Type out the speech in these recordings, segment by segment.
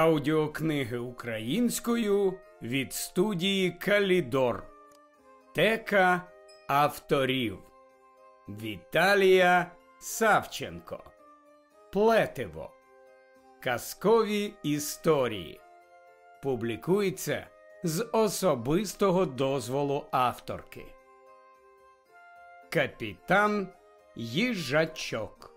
Аудіокниги українською від студії Калідор. Тека авторів Віталія Савченко. Плетиво. Казкові історії. Публікується з особистого дозволу авторки. Капітан Їжачок.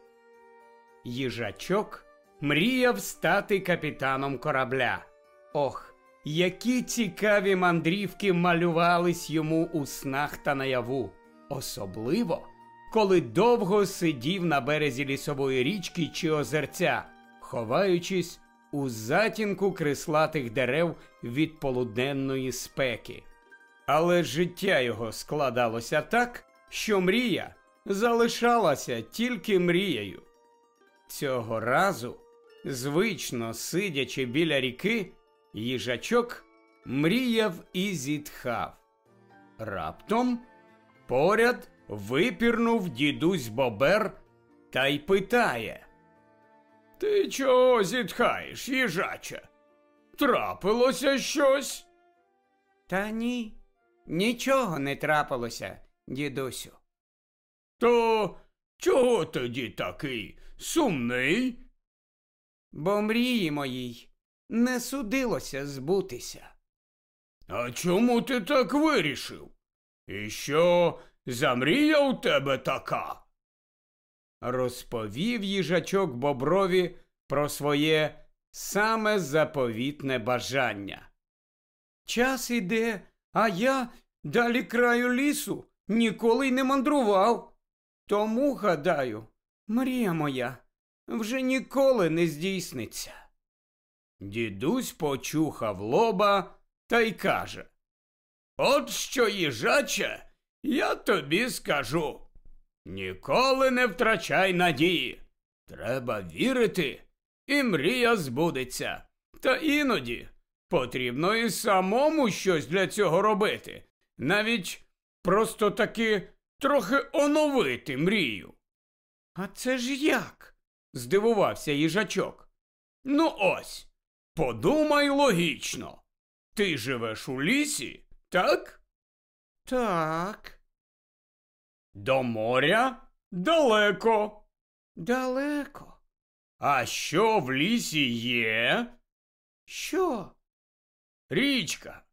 Їжачок мріяв стати капітаном корабля. Ох, які цікаві мандрівки малювались йому у снах та наяву, особливо, коли довго сидів на березі лісової річки чи озерця, ховаючись у затінку крислатих дерев від полуденної спеки. Але життя його складалося так, що мрія залишалася тільки мрією. Цього разу Звично сидячи біля ріки, їжачок мріяв і зітхав. Раптом поряд випірнув дідусь Бобер та й питає. Ти чого зітхаєш, їжаче? Трапилося щось? Та ні, нічого не трапилося, дідусю. То чого тоді такий сумний? Бо мрії моїй не судилося збутися. А чому ти так вирішив? І що за мрія у тебе така? Розповів їжачок боброві про своє саме заповітне бажання. Час іде, а я далі краю лісу ніколи й не мандрував. Тому, гадаю, мрія моя вже ніколи не здійсниться. Дідусь почухав лоба та й каже От що, їжаче, я тобі скажу. Ніколи не втрачай надії. Треба вірити, і мрія збудеться. Та іноді потрібно і самому щось для цього робити, навіть просто таки трохи оновити мрію. А це ж як? Здивувався їжачок. Ну ось, подумай логічно. Ти живеш у лісі, так? Так. До моря далеко. Далеко. А що в лісі є? Що? Річка,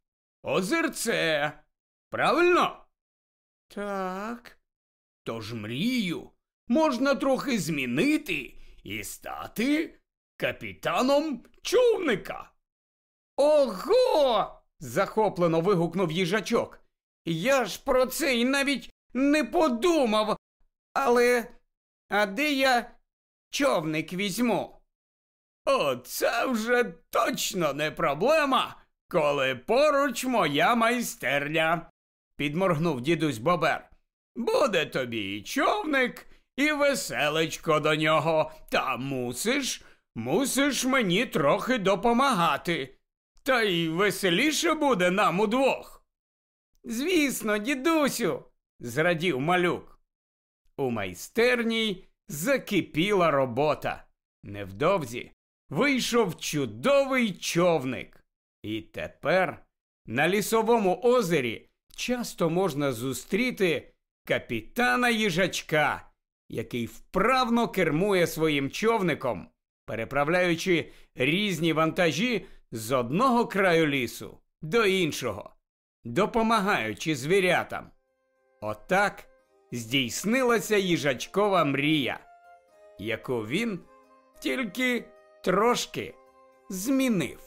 озерце. Правильно? Так. Тож мрію можна трохи змінити і стати капітаном човника. Ого! захоплено вигукнув їжачок. Я ж про це й навіть не подумав. Але а де я човник візьму? Оце вже точно не проблема, коли поруч моя майстерня, підморгнув дідусь Бобер. Буде тобі і човник, і веселечко до нього. Та мусиш, мусиш мені трохи допомагати. Та й веселіше буде нам удвох. Звісно, дідусю, зрадів малюк. У майстерній закипіла робота. Невдовзі вийшов чудовий човник. І тепер на лісовому озері часто можна зустріти капітана їжачка, який вправно кермує своїм човником, переправляючи різні вантажі з одного краю лісу до іншого, допомагаючи звірятам. Отак здійснилася їжачкова мрія, яку він тільки трошки змінив.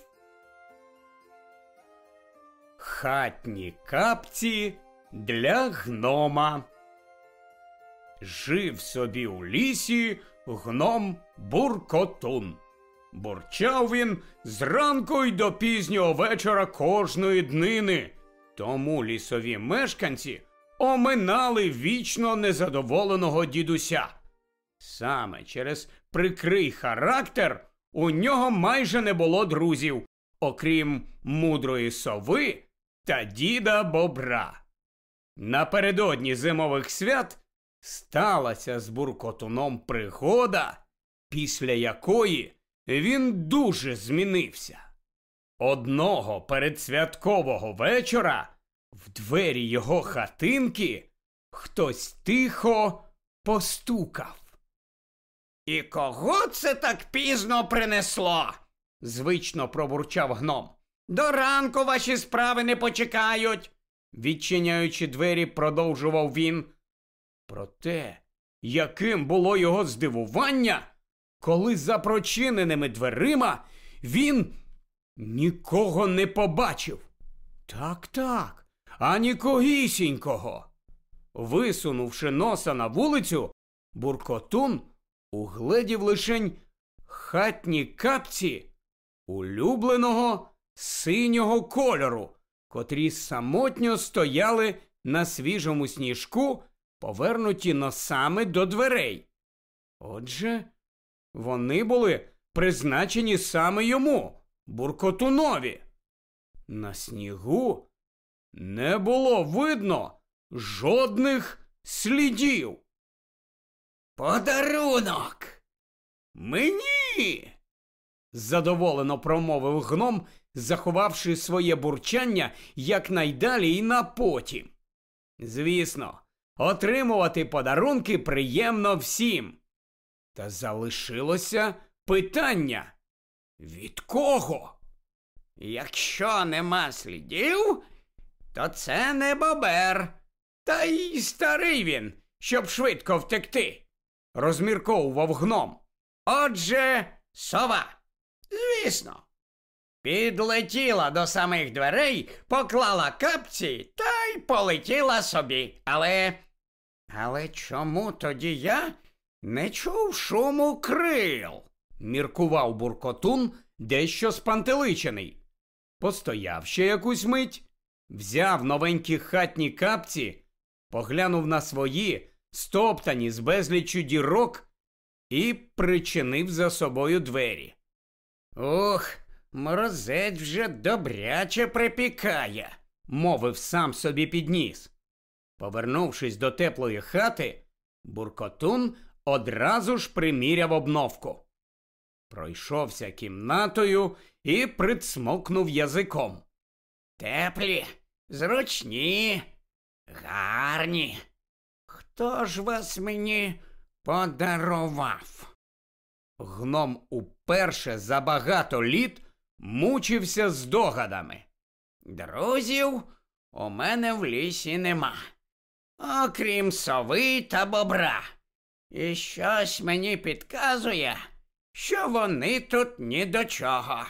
Хатні капці для гнома. Жив собі у лісі гном буркотун. Бурчав він зранку й до пізнього вечора кожної днини. Тому лісові мешканці оминали вічно незадоволеного дідуся. Саме через прикрий характер у нього майже не було друзів, окрім мудрої сови та діда бобра. Напередодні зимових свят сталася з буркотуном пригода, після якої він дуже змінився. Одного передсвяткового вечора в двері його хатинки хтось тихо постукав. І кого це так пізно принесло? звично пробурчав гном. До ранку ваші справи не почекають. Відчиняючи двері, продовжував він. Проте, яким було його здивування, коли за прочиненими дверима він нікого не побачив. Так, так, а нікогісінького. Висунувши носа на вулицю, буркотун угледів лишень хатні капці улюбленого синього кольору, котрі самотньо стояли на свіжому сніжку, повернуті носами до дверей. Отже, вони були призначені саме йому, буркотунові. На снігу не було видно жодних слідів. Подарунок. Мені. задоволено промовив гном, заховавши своє бурчання якнайдалі і на потім. Звісно, отримувати подарунки приємно всім. Та залишилося питання від кого? Якщо нема слідів, то це не бобер. Та й старий він, щоб швидко втекти, розмірковував гном. Отже, сова. Звісно. Підлетіла до самих дверей, поклала капці та й полетіла собі. Але. Але чому тоді я не чув шуму крил? міркував буркотун, дещо спантеличений. Постояв ще якусь мить, взяв новенькі хатні капці, поглянув на свої, стоптані з безліччю дірок, і причинив за собою двері. Ух, морозець вже добряче припікає, мовив сам собі підніс. Повернувшись до теплої хати, буркотун одразу ж приміряв обновку. Пройшовся кімнатою і прицмокнув язиком. Теплі, зручні, гарні. Хто ж вас мені подарував? Гном уперше за багато літ мучився здогадами. Друзів у мене в лісі нема, окрім сови та бобра. І щось мені підказує, що вони тут ні до чого.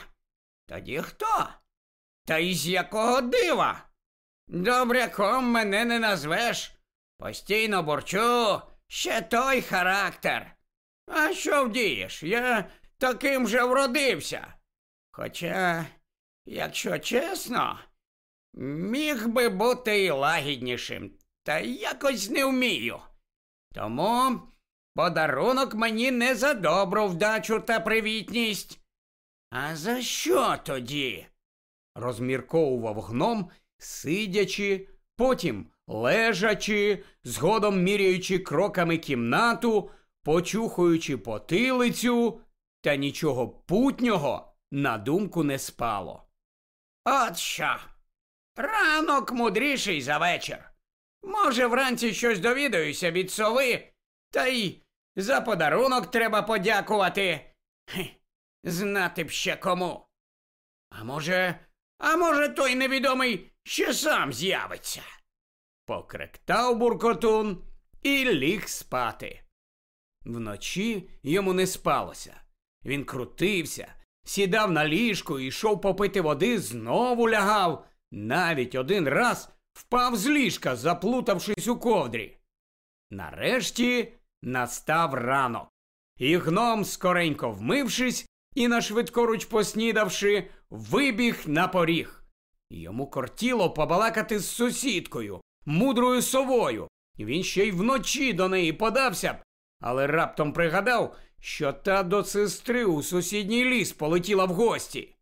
Тоді хто? Та із якого дива? Добряком мене не назвеш. Постійно бурчу, ще той характер. А що вдієш? Я таким же вродився. Хоча, якщо чесно, міг би бути і лагіднішим, та якось не вмію. Тому подарунок мені не за добру вдачу та привітність. А за що тоді? розмірковував гном, сидячи, потім лежачи, згодом міряючи кроками кімнату, почухуючи потилицю, та нічого путнього на думку не спало. От що. Ранок мудріший за вечір. Може, вранці щось довідаюся від сови, та й за подарунок треба подякувати. Хе, знати б ще кому. А може, а може, той невідомий ще сам з'явиться. Покректав буркотун і ліг спати. Вночі йому не спалося. Він крутився, сідав на ліжку і йшов попити води, знову лягав. Навіть один раз впав з ліжка, заплутавшись у ковдрі. Нарешті настав ранок. І гном, скоренько вмившись і нашвидкоруч поснідавши, вибіг на поріг. Йому кортіло побалакати з сусідкою, мудрою совою. Він ще й вночі до неї подався б, але раптом пригадав, що та до сестри у сусідній ліс полетіла в гості.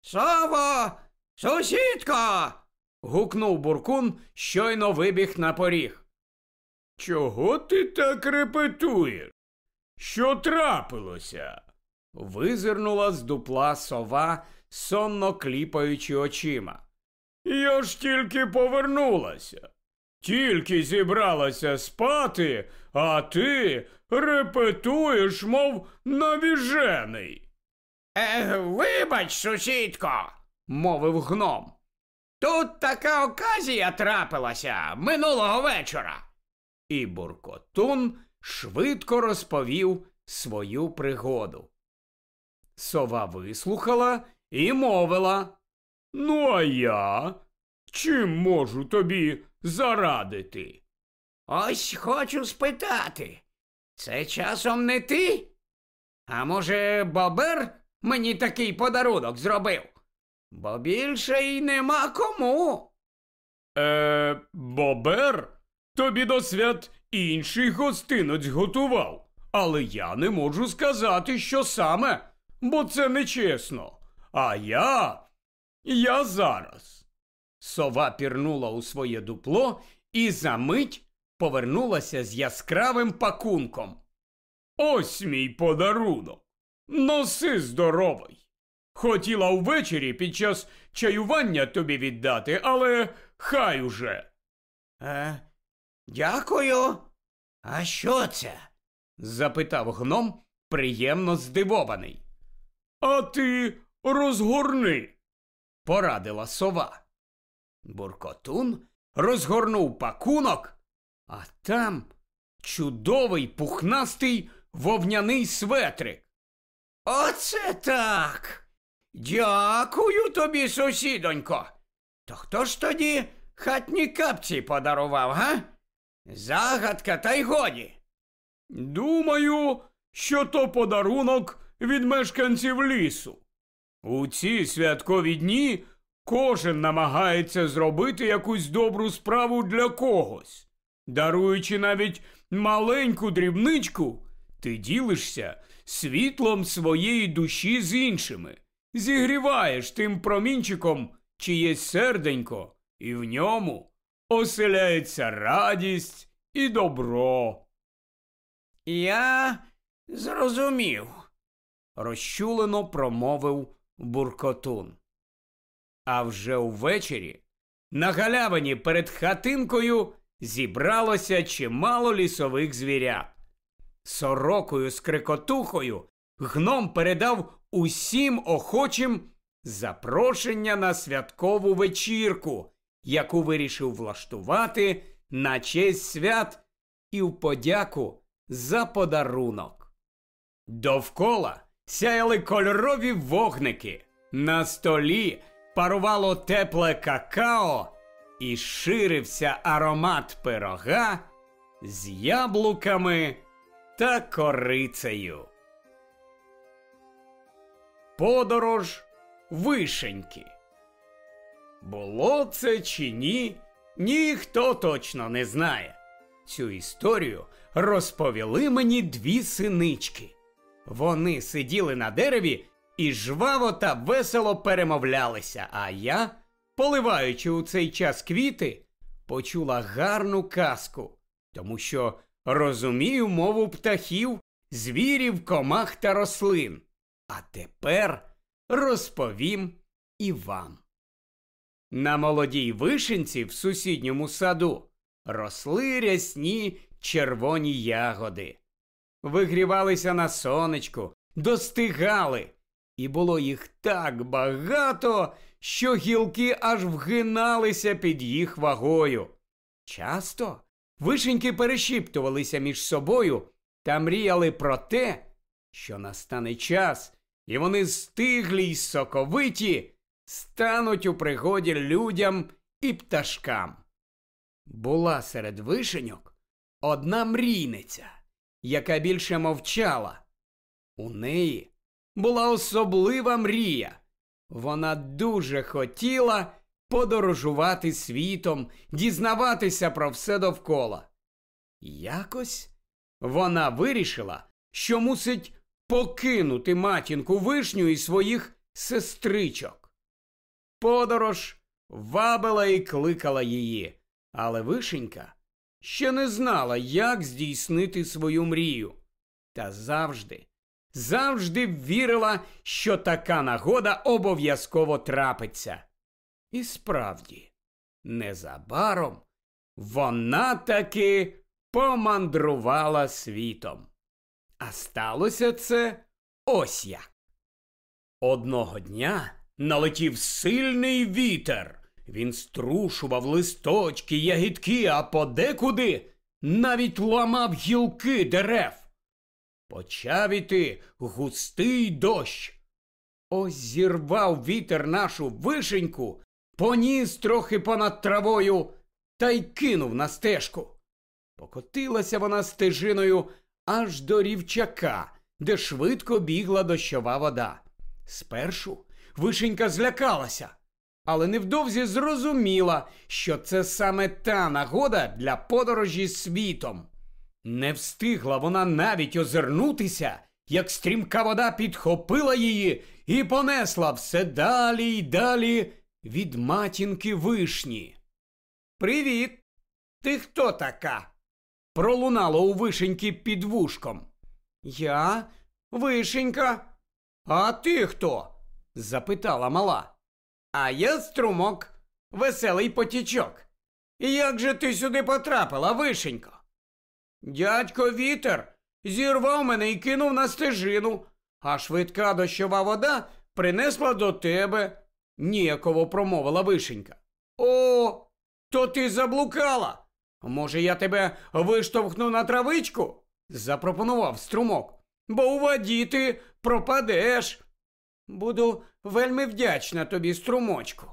Сово, сусідко. Гукнув буркун, щойно вибіг на поріг. Чого ти так репетуєш? Що трапилося? визирнула з дупла сова, сонно кліпаючи очима. Я ж тільки повернулася. Тільки зібралася спати, а ти репетуєш, мов навіжений. Е, вибач, сусідко, мовив гном. Тут така оказія трапилася минулого вечора. І Буркотун швидко розповів свою пригоду. Сова вислухала і мовила. Ну, а я чим можу тобі зарадити? Ось хочу спитати. Це часом не ти? А може, бобер мені такий подарунок зробив? Бо більше й нема кому. Е, бобер тобі до свят інший гостинець готував, але я не можу сказати, що саме, бо це нечесно. А я. Я зараз. Сова пірнула у своє дупло і за мить повернулася з яскравим пакунком. Ось мій подарунок. Носи здоровий. Хотіла ввечері під час чаювання тобі віддати, але хай уже. Е, дякую. А що це? запитав гном, приємно здивований. А ти розгорни, порадила сова. Буркотун розгорнув пакунок, а там чудовий пухнастий вовняний светрик. Оце так. Дякую тобі, сусідонько. То хто ж тоді хатні капці подарував, га? Загадка, та й годі. Думаю, що то подарунок від мешканців лісу. У ці святкові дні кожен намагається зробити якусь добру справу для когось. Даруючи навіть маленьку дрібничку, ти ділишся світлом своєї душі з іншими, зігріваєш тим промінчиком чиєсь серденько, і в ньому оселяється радість і добро. Я зрозумів, розчулено промовив буркотун. А вже увечері на галявині перед хатинкою зібралося чимало лісових звірят. Сорокою з крикотухою гном передав усім охочим запрошення на святкову вечірку, яку вирішив влаштувати на честь свят і в подяку за подарунок. Довкола сяяли кольорові вогники, на столі парувало тепле какао і ширився аромат пирога з яблуками та корицею. Подорож вишеньки. Було це чи ні, ніхто точно не знає. Цю історію розповіли мені дві синички. Вони сиділи на дереві і жваво та весело перемовлялися, а я, поливаючи у цей час квіти, почула гарну казку, тому що розумію мову птахів, звірів, комах та рослин. А тепер розповім і вам. На молодій вишенці в сусідньому саду росли рясні червоні ягоди, вигрівалися на сонечку, достигали, і було їх так багато, що гілки аж вгиналися під їх вагою. Часто вишеньки перешіптувалися між собою та мріяли про те, що настане час, і вони стиглі й соковиті стануть у пригоді людям і пташкам. Була серед вишеньок одна мрійниця, яка більше мовчала. У неї була особлива мрія. Вона дуже хотіла подорожувати світом, дізнаватися про все довкола. Якось вона вирішила, що мусить покинути матінку вишню і своїх сестричок. Подорож вабила і кликала її, але вишенька ще не знала, як здійснити свою мрію, та завжди завжди вірила, що така нагода обов'язково трапиться. І справді, незабаром вона таки помандрувала світом. А сталося це ось як. Одного дня налетів сильний вітер. Він струшував листочки, ягідки, а подекуди навіть ламав гілки дерев. Почав іти густий дощ. Ось зірвав вітер нашу вишеньку, поніс трохи понад травою та й кинув на стежку. Покотилася вона стежиною аж до рівчака, де швидко бігла дощова вода. Спершу вишенька злякалася, але невдовзі зрозуміла, що це саме та нагода для подорожі світом. Не встигла вона навіть озирнутися, як стрімка вода підхопила її і понесла все далі й далі від матінки вишні. Привіт! Ти хто така? Пролунало у вишеньки під вушком. Я вишенька. А ти хто? запитала мала. А я струмок, веселий потічок. Як же ти сюди потрапила, вишенько? Дядько вітер зірвав мене і кинув на стежину, а швидка дощова вода принесла до тебе, ніяково промовила вишенька. О, то ти заблукала. Може, я тебе виштовхну на травичку? запропонував струмок. Бо у воді ти пропадеш. Буду вельми вдячна тобі, струмочку.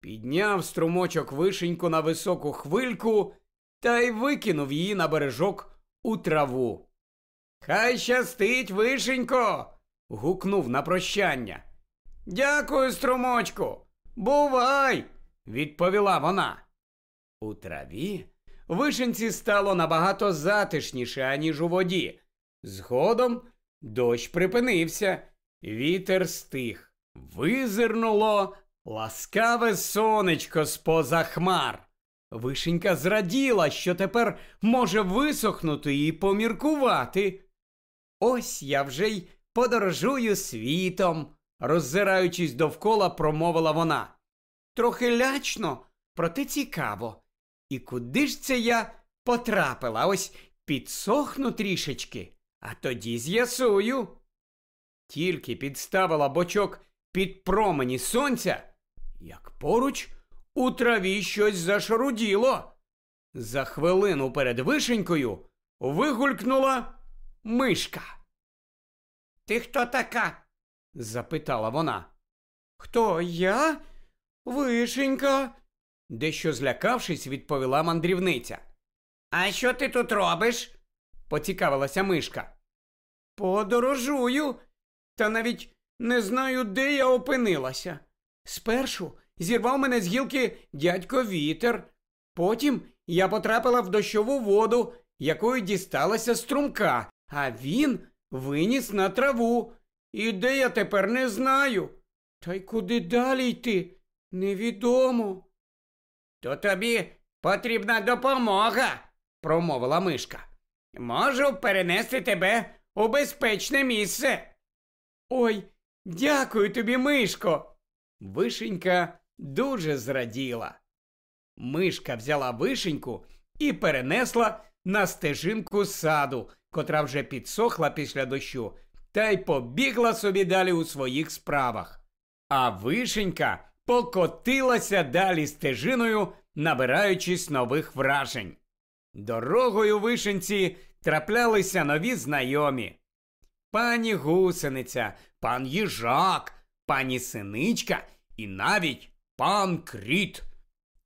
Підняв струмочок вишеньку на високу хвильку та й викинув її на бережок у траву. Хай щастить, вишенько. гукнув на прощання. Дякую, струмочку. Бувай, відповіла вона. У траві вишенці стало набагато затишніше, аніж у воді. Згодом дощ припинився, вітер стих. Визирнуло ласкаве сонечко з поза хмар. Вишенька зраділа, що тепер може висохнути і поміркувати. Ось я вже й подорожую світом, роззираючись довкола, промовила вона. Трохи лячно, проте цікаво. І куди ж це я потрапила? Ось підсохну трішечки, а тоді з'ясую. Тільки підставила бочок під промені сонця, як поруч у траві щось зашаруділо. За хвилину перед вишенькою вигулькнула мишка. Ти хто така? запитала вона. Хто я? Вишенька, дещо злякавшись, відповіла мандрівниця. А що ти тут робиш? поцікавилася мишка. Подорожую, та навіть не знаю, де я опинилася. Спершу зірвав мене з гілки дядько вітер. Потім я потрапила в дощову воду, якою дісталася струмка, а він виніс на траву. І де я тепер не знаю. Та й куди далі йти? Невідомо. То тобі потрібна допомога, промовила мишка. Можу перенести тебе у безпечне місце. Ой, дякую тобі, мишко. Вишенька дуже зраділа. Мишка взяла вишеньку і перенесла на стежинку саду, котра вже підсохла після дощу, та й побігла собі далі у своїх справах. А вишенька покотилася далі стежиною, набираючись нових вражень. Дорогою вишенці траплялися нові знайомі. Пані гусениця, пан їжак, пані синичка і навіть пан кріт.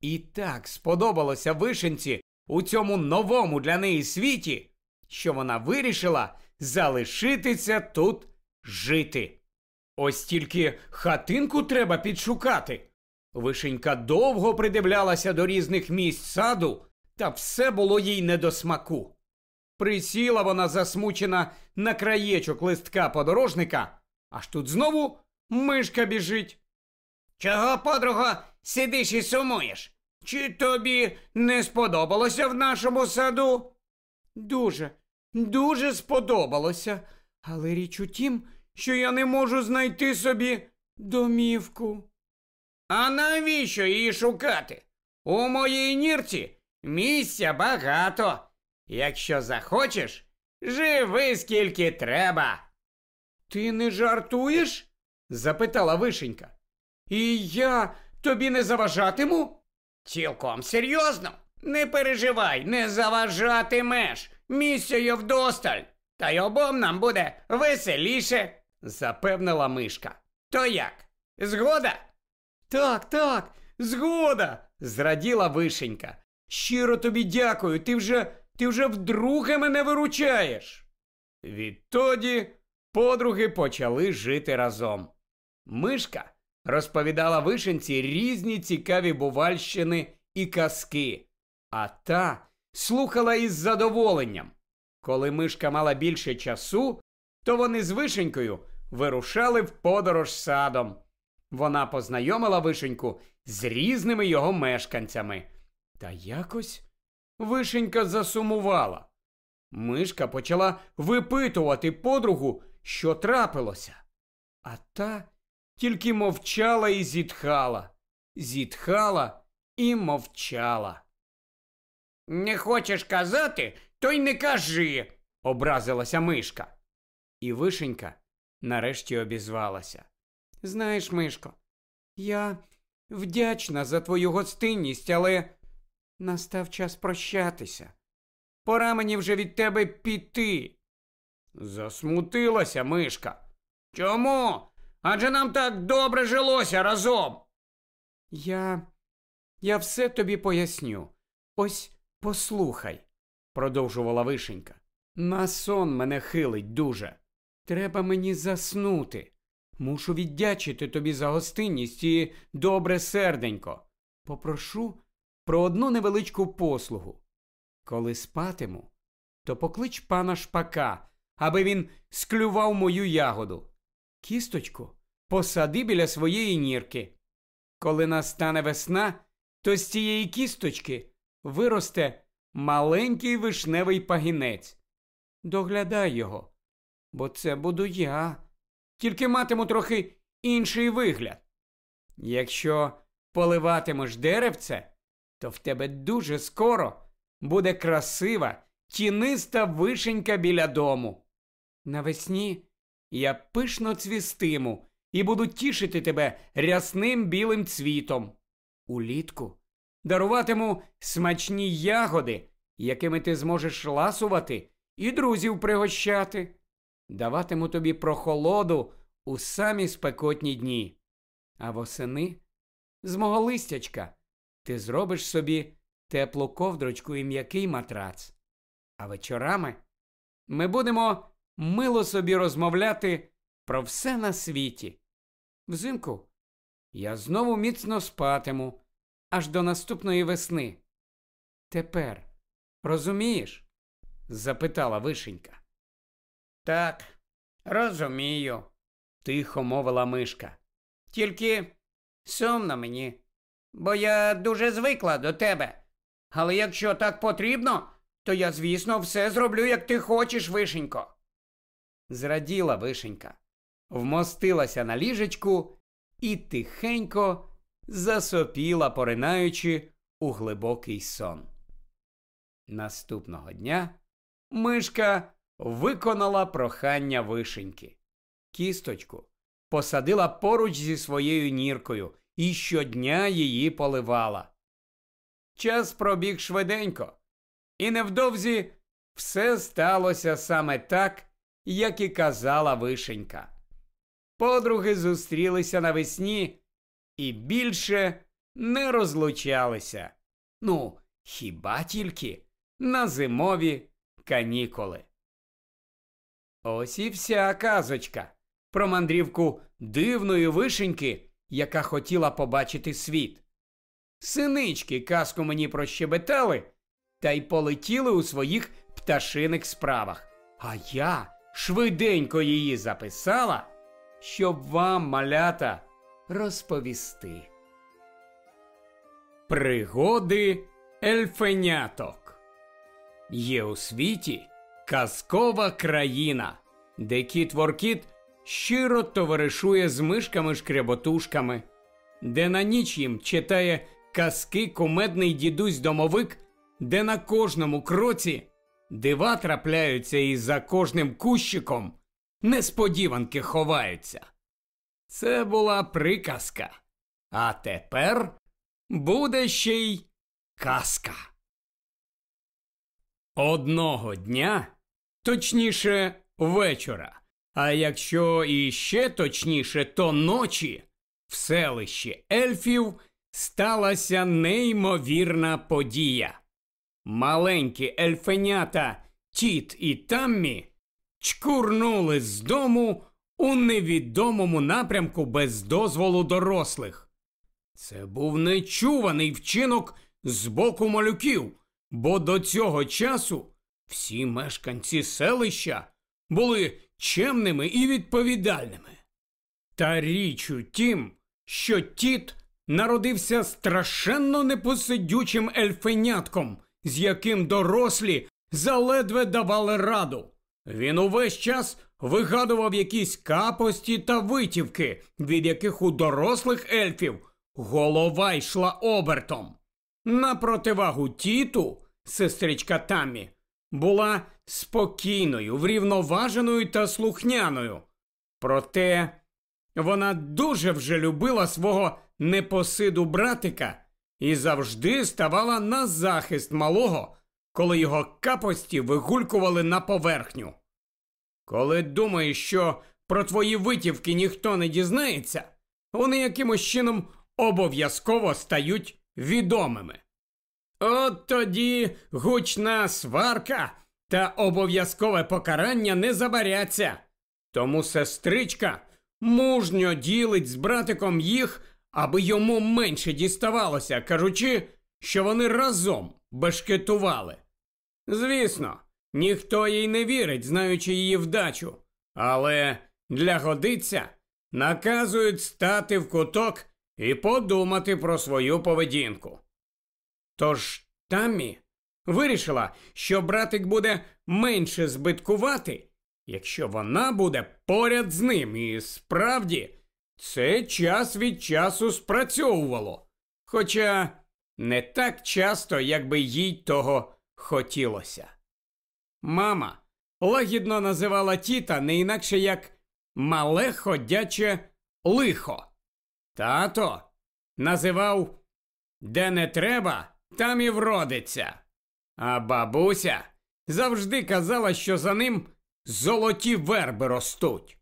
І так сподобалося вишенці у цьому новому для неї світі, що вона вирішила залишитися тут жити. Ось тільки хатинку треба підшукати. Вишенька довго придивлялася до різних місць саду, та все було їй не до смаку. Присіла вона засмучена на краєчок листка подорожника, аж тут знову мишка біжить. Чого, подруго, сидиш і сумуєш? Чи тобі не сподобалося в нашому саду? Дуже, дуже сподобалося. Але річ у тім, що я не можу знайти собі домівку. А навіщо її шукати? У моїй нірці місця багато. Якщо захочеш, живи скільки треба. Ти не жартуєш? запитала вишенька. І я тобі не заважатиму? Цілком серйозно. Не переживай, не заважатимеш. Місця є вдосталь. Та й обом нам буде веселіше, запевнила мишка. То як? Згода? Так, так, згода, зраділа вишенька. Щиро тобі дякую, ти вже ти вже вдруге мене виручаєш. Відтоді подруги почали жити разом. Мишка розповідала вишенці різні цікаві бувальщини і казки, а та слухала із задоволенням. Коли мишка мала більше часу, то вони з вишенькою вирушали в подорож садом. Вона познайомила вишеньку з різними його мешканцями. Та якось вишенька засумувала. Мишка почала випитувати подругу, що трапилося. А та тільки мовчала і зітхала, зітхала і мовчала. Не хочеш казати, то й не кажи, образилася мишка. І вишенька нарешті обізвалася. Знаєш, Мишко, я вдячна за твою гостинність, але настав час прощатися. Пора мені вже від тебе піти. Засмутилася мишка. Чому? Адже нам так добре жилося разом. Я. Я все тобі поясню. Ось послухай, продовжувала вишенька. На сон мене хилить дуже. Треба мені заснути. Мушу віддячити тобі за гостинність і добре серденько. Попрошу про одну невеличку послугу. Коли спатиму, то поклич пана шпака, аби він склював мою ягоду. Кісточку посади біля своєї нірки. Коли настане весна, то з цієї кісточки виросте маленький вишневий пагінець. Доглядай його, бо це буду я тільки матиму трохи інший вигляд. Якщо поливатимеш деревце, то в тебе дуже скоро буде красива, тіниста вишенька біля дому. Навесні я пишно цвістиму і буду тішити тебе рясним білим цвітом. Улітку даруватиму смачні ягоди, якими ти зможеш ласувати і друзів пригощати даватиму тобі прохолоду у самі спекотні дні. А восени з мого листячка ти зробиш собі теплу ковдрочку і м'який матрац. А вечорами ми будемо мило собі розмовляти про все на світі. Взимку я знову міцно спатиму аж до наступної весни. Тепер розумієш? запитала вишенька. Так, розумію, тихо мовила мишка. Тільки сумно мені, бо я дуже звикла до тебе. Але якщо так потрібно, то я, звісно, все зроблю, як ти хочеш, вишенько. Зраділа вишенька, вмостилася на ліжечку і тихенько засопіла, поринаючи у глибокий сон. Наступного дня мишка виконала прохання вишеньки. Кісточку посадила поруч зі своєю ніркою і щодня її поливала. Час пробіг швиденько, і невдовзі все сталося саме так, як і казала вишенька. Подруги зустрілися навесні і більше не розлучалися. Ну, хіба тільки на зимові канікули. Ось і вся казочка про мандрівку дивної вишеньки, яка хотіла побачити світ. Синички казку мені прощебетали та й полетіли у своїх пташиних справах. А я швиденько її записала, щоб вам, малята, розповісти. Пригоди ельфеняток. Є у світі казкова країна, де кіт Воркіт щиро товаришує з мишками-шкряботушками, де на ніч їм читає казки кумедний дідусь домовик, де на кожному кроці дива трапляються і за кожним кущиком несподіванки ховаються. Це була приказка. А тепер буде ще й казка. Одного дня, точніше, вечора, а якщо іще точніше, то ночі в селищі ельфів сталася неймовірна подія. Маленькі ельфенята Тіт і Таммі чкурнули з дому у невідомому напрямку без дозволу дорослих. Це був нечуваний вчинок з боку малюків, бо до цього часу всі мешканці селища були чемними і відповідальними. Та річ у тім, що тіт народився страшенно непосидючим ельфенятком, з яким дорослі заледве давали раду. Він увесь час вигадував якісь капості та витівки, від яких у дорослих ельфів голова йшла обертом. На противагу тіту, сестричка Таммі, була спокійною, врівноваженою та слухняною. Проте вона дуже вже любила свого непосиду братика і завжди ставала на захист малого, коли його капості вигулькували на поверхню. Коли думаєш, що про твої витівки ніхто не дізнається, вони якимось чином обов'язково стають відомими. От тоді гучна сварка та обов'язкове покарання не забаряться. Тому сестричка мужньо ділить з братиком їх, аби йому менше діставалося, кажучи, що вони разом бешкетували. Звісно, ніхто їй не вірить, знаючи її вдачу, але для годиця наказують стати в куток і подумати про свою поведінку. Тож Таммі вирішила, що братик буде менше збиткувати, якщо вона буде поряд з ним, і справді це час від часу спрацьовувало, хоча не так часто, як би їй того хотілося. Мама лагідно називала тіта не інакше як мале ходяче лихо. Тато називав де не треба, там і вродиться. А бабуся завжди казала, що за ним золоті верби ростуть.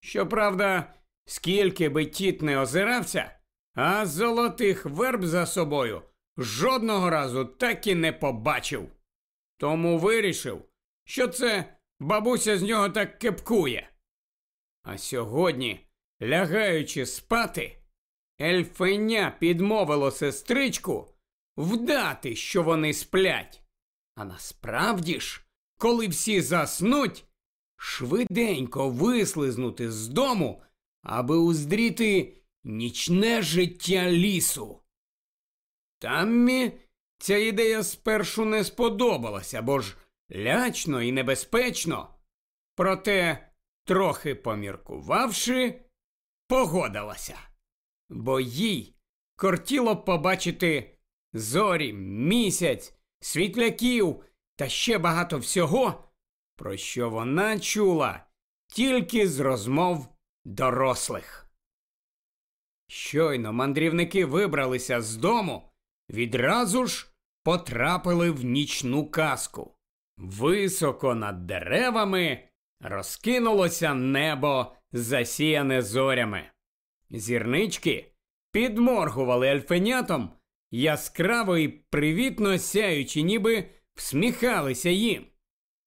Щоправда, скільки би тіт не озирався, а золотих верб за собою жодного разу так і не побачив. Тому вирішив, що це бабуся з нього так кепкує. А сьогодні, лягаючи спати, ельфеня підмовило сестричку вдати, що вони сплять. А насправді ж, коли всі заснуть, швиденько вислизнути з дому, аби уздріти нічне життя лісу. Таммі ця ідея спершу не сподобалася, бо ж лячно і небезпечно. Проте, трохи поміркувавши, погодилася, бо їй кортіло побачити зорі, місяць, світляків та ще багато всього, про що вона чула тільки з розмов дорослих. Щойно мандрівники вибралися з дому, відразу ж потрапили в нічну казку. Високо над деревами розкинулося небо, засіяне зорями. Зірнички підморгували ельфенятом, яскраво і привітно сяючи, ніби всміхалися їм.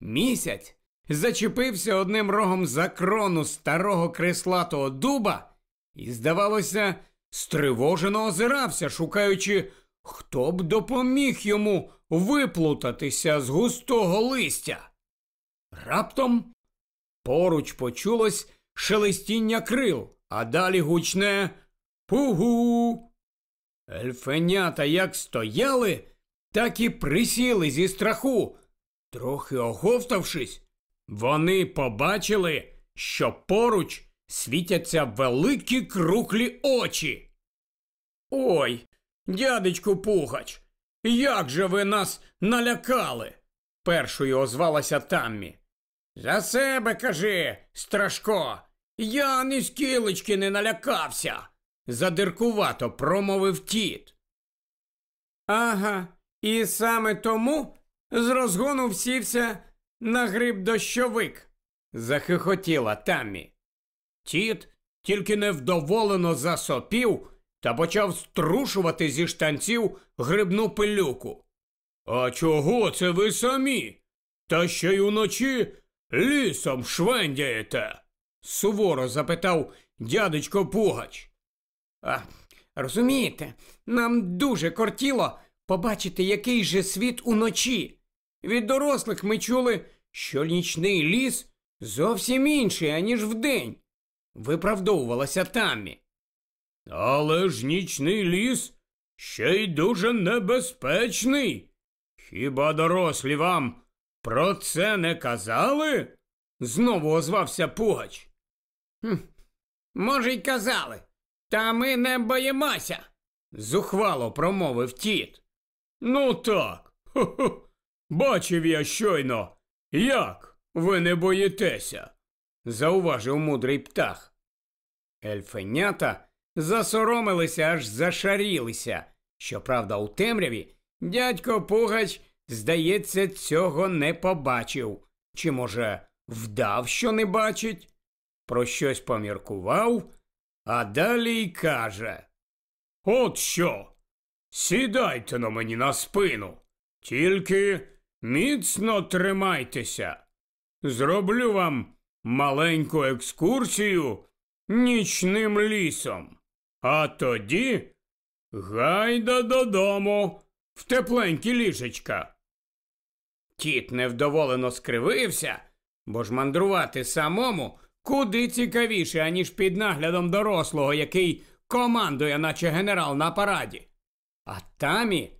Місяць зачепився одним рогом за крону старого креслатого дуба і, здавалося, стривожено озирався, шукаючи, хто б допоміг йому виплутатися з густого листя. Раптом поруч почулось шелестіння крил, а далі гучне пугу. Ельфенята як стояли, так і присіли зі страху, трохи оговтавшись, Вони побачили, що поруч світяться великі круглі очі. Ой, дядечку Пугач, як же ви нас налякали? першою озвалася Таммі. За себе кажи, страшко, я ні скілечки не налякався, задиркувато промовив тіт. Ага, і саме тому з розгону всівся на гриб дощовик, захихотіла Таммі. Тіт тільки невдоволено засопів та почав струшувати зі штанців грибну пилюку. А чого це ви самі? Та ще й уночі лісом швендяєте? суворо запитав дядечко Пугач. А, розумієте, нам дуже кортіло побачити, який же світ уночі. Від дорослих ми чули, що нічний ліс зовсім інший, аніж вдень. Виправдовувалася Таммі. Але ж нічний ліс ще й дуже небезпечний. Хіба дорослі вам про це не казали? знову озвався Пугач. «Хм, Може, й казали, та ми не боїмося, зухвало промовив тіт. Ну так. Хо-хо. Бачив я щойно. Як ви не боїтеся? зауважив мудрий птах. Ельфенята засоромилися, аж зашарілися. Щоправда, у темряві дядько Пугач, здається, цього не побачив. Чи, може, вдав, що не бачить? Про щось поміркував, а далі й каже От що? Сідайте на мені на спину, тільки міцно тримайтеся. Зроблю вам маленьку екскурсію нічним лісом, а тоді гайда додому в тепленькі ліжечка. Кіт невдоволено скривився, бо ж мандрувати самому куди цікавіше, аніж під наглядом дорослого, який командує, наче генерал на параді. А тамі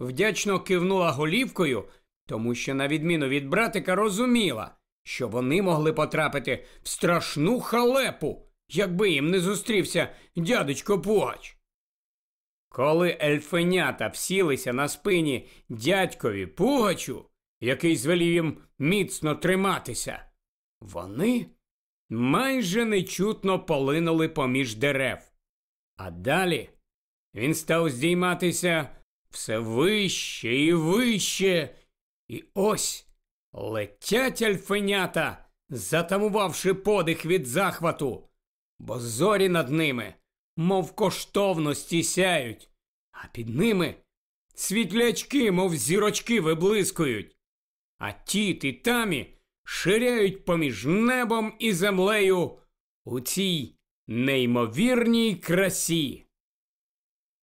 вдячно кивнула голівкою, тому що, на відміну від братика, розуміла, що вони могли потрапити в страшну халепу, якби їм не зустрівся дядечко Пугач. Коли ельфенята всілися на спині дядькові Пугачу, який звелів їм міцно триматися, вони майже нечутно полинули поміж дерев. А далі він став здійматися все вище і вище, і ось летять альфенята, затамувавши подих від захвату, бо зорі над ними, мов коштовності сяють, а під ними світлячки, мов зірочки, виблискують, а тіт і тамі ширяють поміж небом і землею у цій неймовірній красі.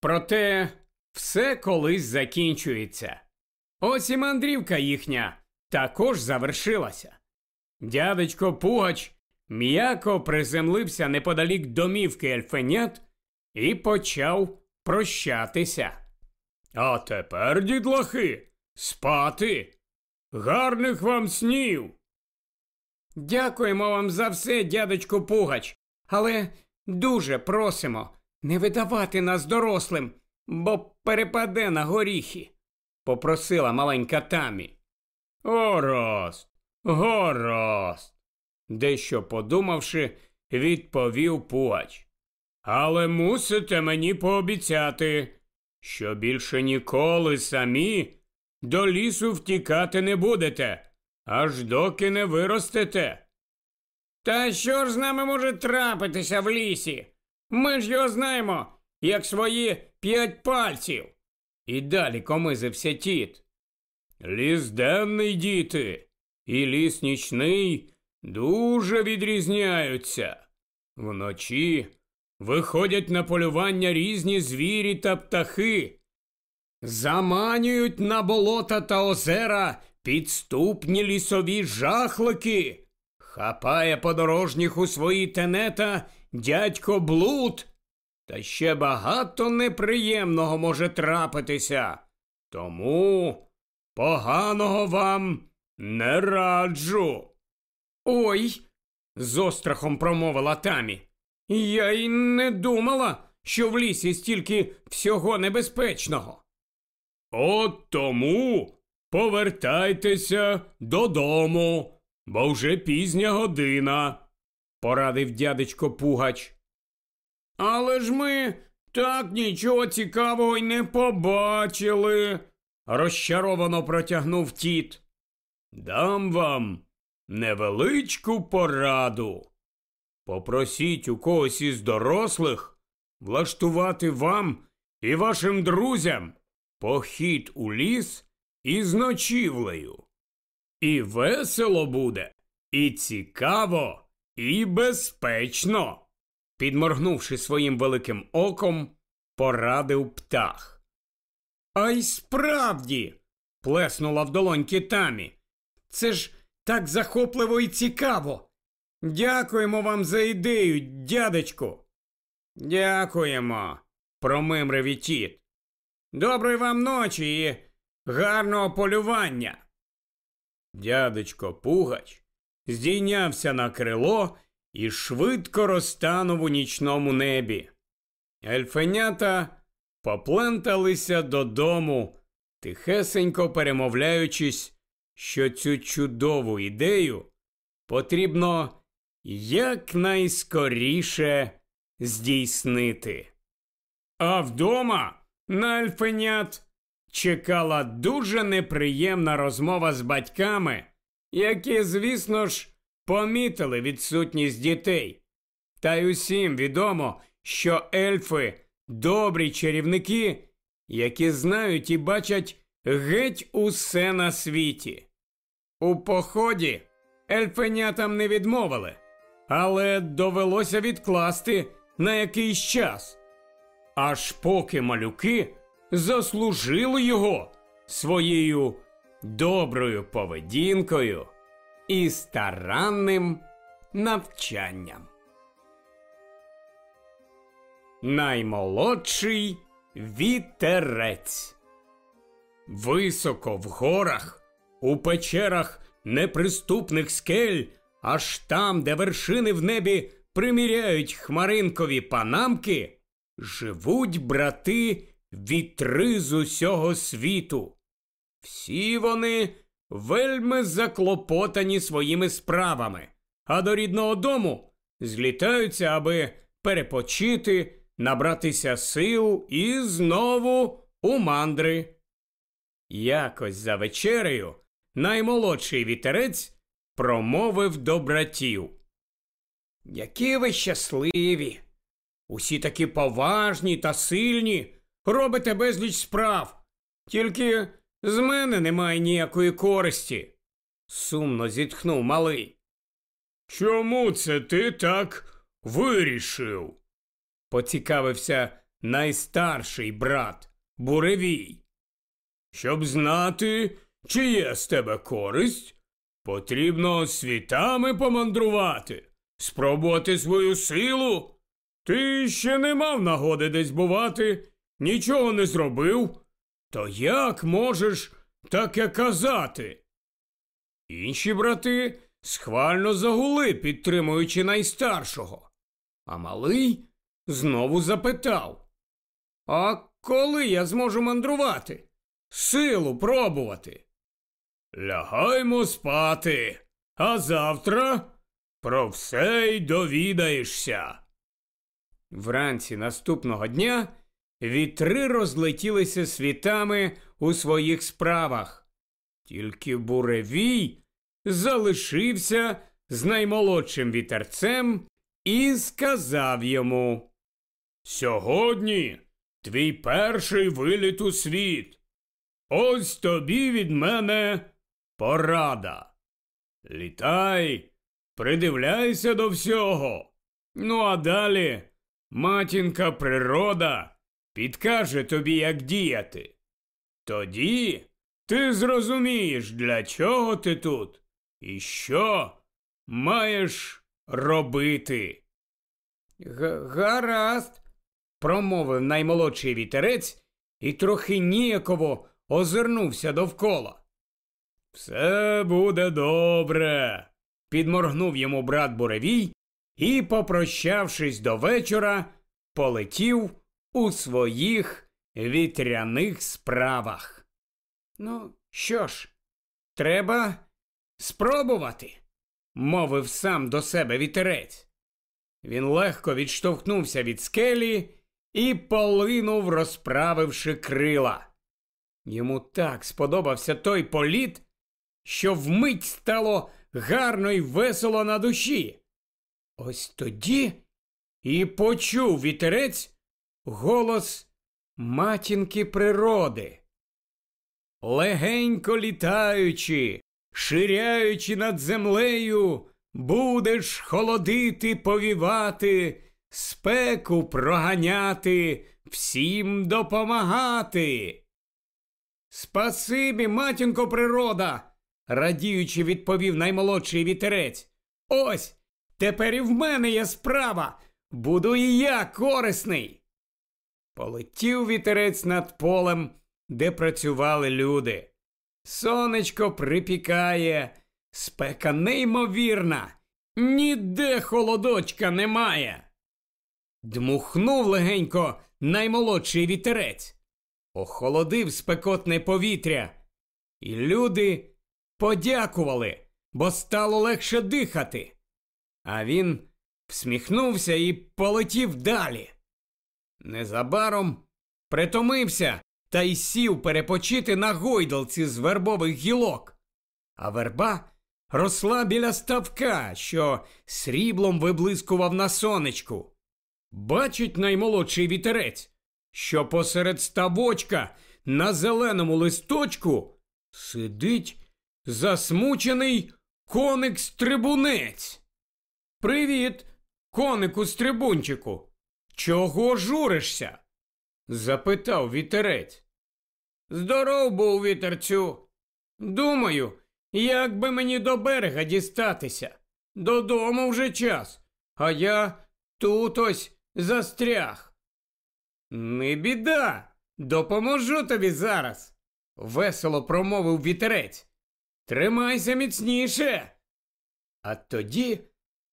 Проте все колись закінчується. Ось і мандрівка їхня також завершилася. Дядечко Пугач м'яко приземлився неподалік домівки ельфенят і почав прощатися. А тепер, дідлахи, спати. Гарних вам снів. Дякуємо вам за все, дядечко Пугач, але дуже просимо не видавати нас дорослим, бо перепаде на горіхи, попросила маленька тамі. Гаразд, гаразд, дещо подумавши, відповів Пугач. Але мусите мені пообіцяти, що більше ніколи самі до лісу втікати не будете аж доки не виростете. Та що ж з нами може трапитися в лісі? Ми ж його знаємо, як свої п'ять пальців. І далі комизився тіт. Ліс денний, діти, і ліс нічний дуже відрізняються. Вночі виходять на полювання різні звірі та птахи, заманюють на болота та озера підступні лісові жахлики, хапає подорожніх у свої тенета дядько блуд, та ще багато неприємного може трапитися. Тому поганого вам не раджу. Ой, з острахом промовила тамі. Я й не думала, що в лісі стільки всього небезпечного. От тому повертайтеся додому, бо вже пізня година, порадив дядечко Пугач. Але ж ми так нічого цікавого й не побачили, розчаровано протягнув тіт. Дам вам невеличку пораду. Попросіть у когось із дорослих влаштувати вам і вашим друзям похід у ліс із ночівлею. І весело буде, і цікаво, і безпечно. Підморгнувши своїм великим оком, порадив птах. А й справді, плеснула в долоньки тамі. Це ж так захопливо і цікаво. Дякуємо вам за ідею, дядечку. Дякуємо, промимрив і тіт. Доброї вам ночі і гарного полювання. Дядечко Пугач здійнявся на крило і швидко розтанув у нічному небі. Ельфенята попленталися додому, тихесенько перемовляючись, що цю чудову ідею потрібно якнайскоріше здійснити. А вдома на ельфенят чекала дуже неприємна розмова з батьками, які, звісно ж, помітили відсутність дітей. Та й усім відомо, що ельфи добрі чарівники, які знають і бачать геть усе на світі. У поході ельфенятам не відмовили, але довелося відкласти на якийсь час. Аж поки малюки заслужили його своєю доброю поведінкою і старанним навчанням. Наймолодший вітерець. Високо в горах, у печерах неприступних скель, аж там, де вершини в небі приміряють хмаринкові панамки, живуть брати вітри з усього світу. Всі вони вельми заклопотані своїми справами, а до рідного дому злітаються, аби перепочити, набратися сил і знову у мандри. Якось за вечерею наймолодший вітерець промовив до братів. Які ви щасливі! Усі такі поважні та сильні, робите безліч справ. Тільки з мене немає ніякої користі. Сумно зітхнув малий. Чому це ти так вирішив? поцікавився найстарший брат Буревій. Щоб знати, чи є з тебе користь, потрібно світами помандрувати, спробувати свою силу. Ти ще не мав нагоди десь бувати, нічого не зробив. То як можеш таке казати? Інші брати схвально загули, підтримуючи найстаршого. А малий знову запитав А коли я зможу мандрувати? Силу пробувати? Лягаймо спати, а завтра про все й довідаєшся. Вранці наступного дня вітри розлетілися світами у своїх справах. Тільки буревій залишився з наймолодшим вітерцем і сказав йому Сьогодні твій перший виліт у світ. Ось тобі від мене порада. Літай, придивляйся до всього. Ну а далі матінка природа підкаже тобі, як діяти. Тоді ти зрозумієш, для чого ти тут і що маєш робити. Гаразд, промовив наймолодший вітерець і трохи ніяково озирнувся довкола. Все буде добре, підморгнув йому брат Буревій і, попрощавшись до вечора, полетів у своїх вітряних справах. Ну, що ж, треба спробувати, мовив сам до себе вітерець. Він легко відштовхнувся від скелі і полинув, розправивши крила. Йому так сподобався той політ, що вмить стало гарно й весело на душі. Ось тоді і почув вітерець голос матінки природи. Легенько літаючи, ширяючи над землею, будеш холодити, повівати, спеку проганяти, всім допомагати. Спасибі, матінко природа, радіючи, відповів наймолодший вітерець. Ось тепер і в мене є справа. Буду і я корисний. Полетів вітерець над полем, де працювали люди. Сонечко припікає, спека неймовірна, ніде холодочка немає. Дмухнув легенько наймолодший вітерець, охолодив спекотне повітря, і люди подякували, бо стало легше дихати. А він всміхнувся і полетів далі. Незабаром притомився та й сів перепочити на гойдалці з вербових гілок, а верба росла біля ставка, що сріблом виблискував на сонечку. Бачить наймолодший вітерець, що посеред ставочка на зеленому листочку сидить засмучений коник стрибунець. Привіт, конику стрибунчику. Чого журишся? запитав вітерець. Здоров був вітерцю. Думаю, як би мені до берега дістатися. Додому вже час, а я тут ось застряг. Не біда, допоможу тобі зараз, весело промовив вітерець. Тримайся міцніше. А тоді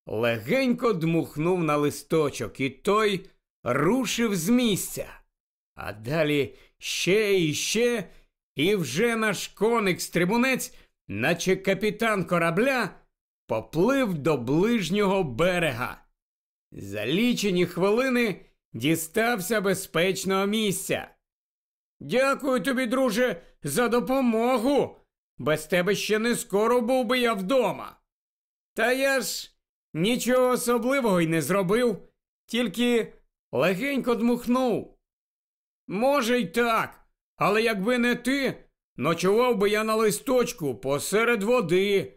легенько дмухнув на листочок, і той рушив з місця. А далі ще і ще, і вже наш коник стрибунець, наче капітан корабля, поплив до ближнього берега. За лічені хвилини дістався безпечного місця. Дякую тобі, друже, за допомогу. Без тебе ще не скоро був би я вдома. Та я ж нічого особливого й не зробив, тільки легенько дмухнув. Може, й так, але якби не ти, ночував би я на листочку посеред води,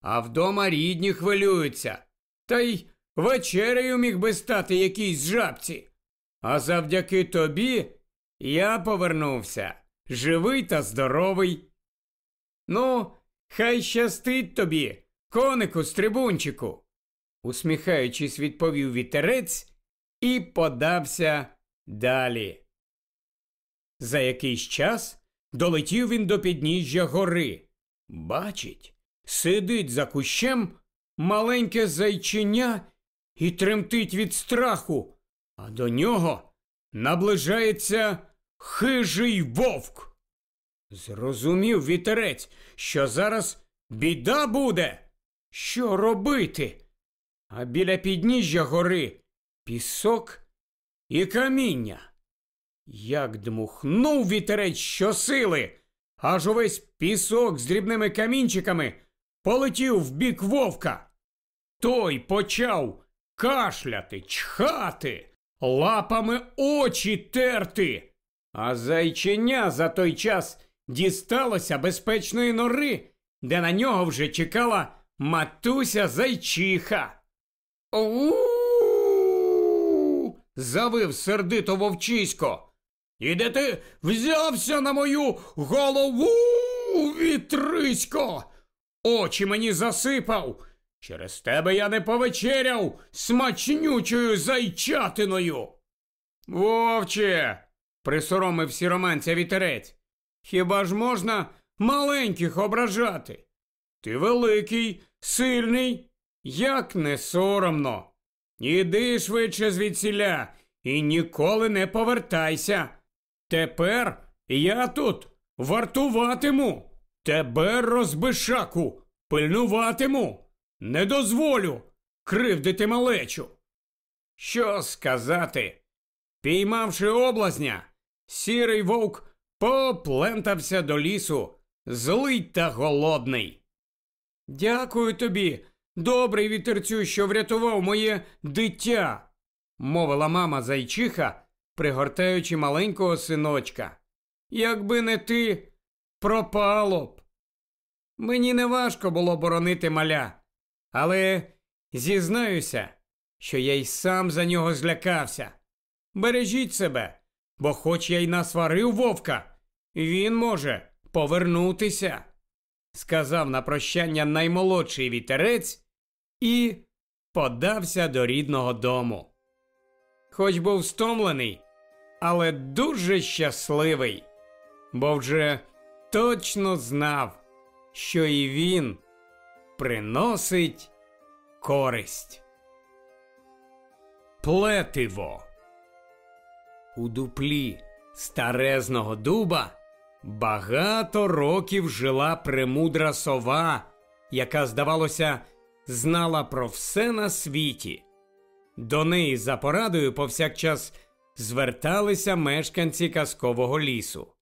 а вдома рідні хвилюються, та й вечерею міг би стати якійсь жабці. А завдяки тобі я повернувся живий та здоровий. Ну, хай щастить тобі, конику стрибунчику, усміхаючись, відповів вітерець і подався далі. За якийсь час долетів він до підніжжя гори. Бачить, сидить за кущем маленьке зайчиня і тремтить від страху, а до нього наближається хижий вовк. Зрозумів вітерець, що зараз біда буде. Що робити? А біля підніжжя гори пісок і каміння. Як дмухнув вітерець щосили, аж увесь пісок з дрібними камінчиками полетів в бік вовка. Той почав кашляти, чхати, лапами очі терти, а зайченя за той час дісталося безпечної нори, де на нього вже чекала матуся зайчиха. У-у-у! завив сердито вовчисько. І де ти взявся на мою голову, вітрисько? Очі мені засипав. Через тебе я не повечеряв смачнючою зайчатиною. Вовче, присоромив сіроманця вітерець. Хіба ж можна маленьких ображати? Ти великий, сильний Як не соромно. Іди швидше звідсіля і ніколи не повертайся. Тепер я тут вартуватиму, тебе, розбишаку, пильнуватиму, не дозволю кривдити малечу. Що сказати? Піймавши облазня, сірий вовк поплентався до лісу, злий та голодний. Дякую тобі, добрий вітерцю, що врятував моє дитя, мовила мама зайчиха, пригортаючи маленького синочка. Якби не ти, пропало б. Мені не важко було боронити маля, але зізнаюся, що я й сам за нього злякався. Бережіть себе, бо хоч я й насварив вовка, він може повернутися, сказав на прощання наймолодший вітерець і подався до рідного дому. Хоч був стомлений, але дуже щасливий, бо вже точно знав, що і він приносить користь. Плетиво. У дуплі старезного дуба багато років жила премудра сова, яка, здавалося, знала про все на світі. До неї за порадою повсякчас зверталися мешканці казкового лісу.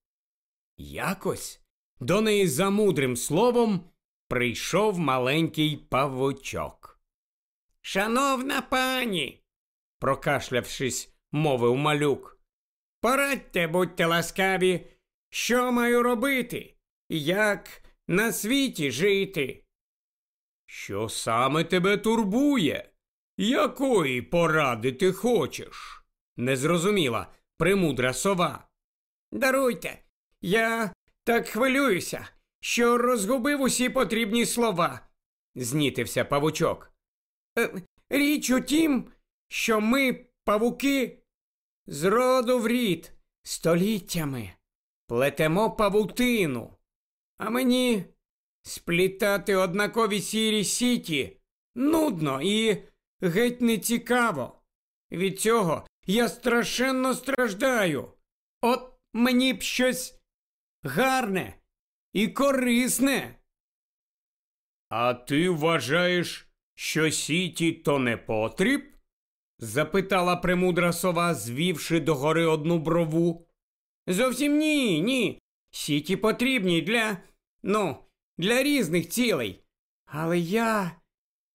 Якось до неї за мудрим словом прийшов маленький павучок. Шановна пані, прокашлявшись, мовив малюк. Порадьте, будьте ласкаві, що маю робити, як на світі жити. Що саме тебе турбує? Якої поради ти хочеш? не зрозуміла премудра сова. Даруйте, я так хвилююся, що розгубив усі потрібні слова, знітився павучок. «Е, річ у тім, що ми, павуки, з роду в рід, століттями плетемо павутину, а мені сплітати однакові сірі сіті нудно і геть не цікаво. Від цього я страшенно страждаю. От мені б щось гарне і корисне. А ти вважаєш, що сіті то не потріб? запитала премудра сова, звівши догори одну брову. Зовсім ні, ні. Сіті потрібні для, ну, для різних цілей. Але я.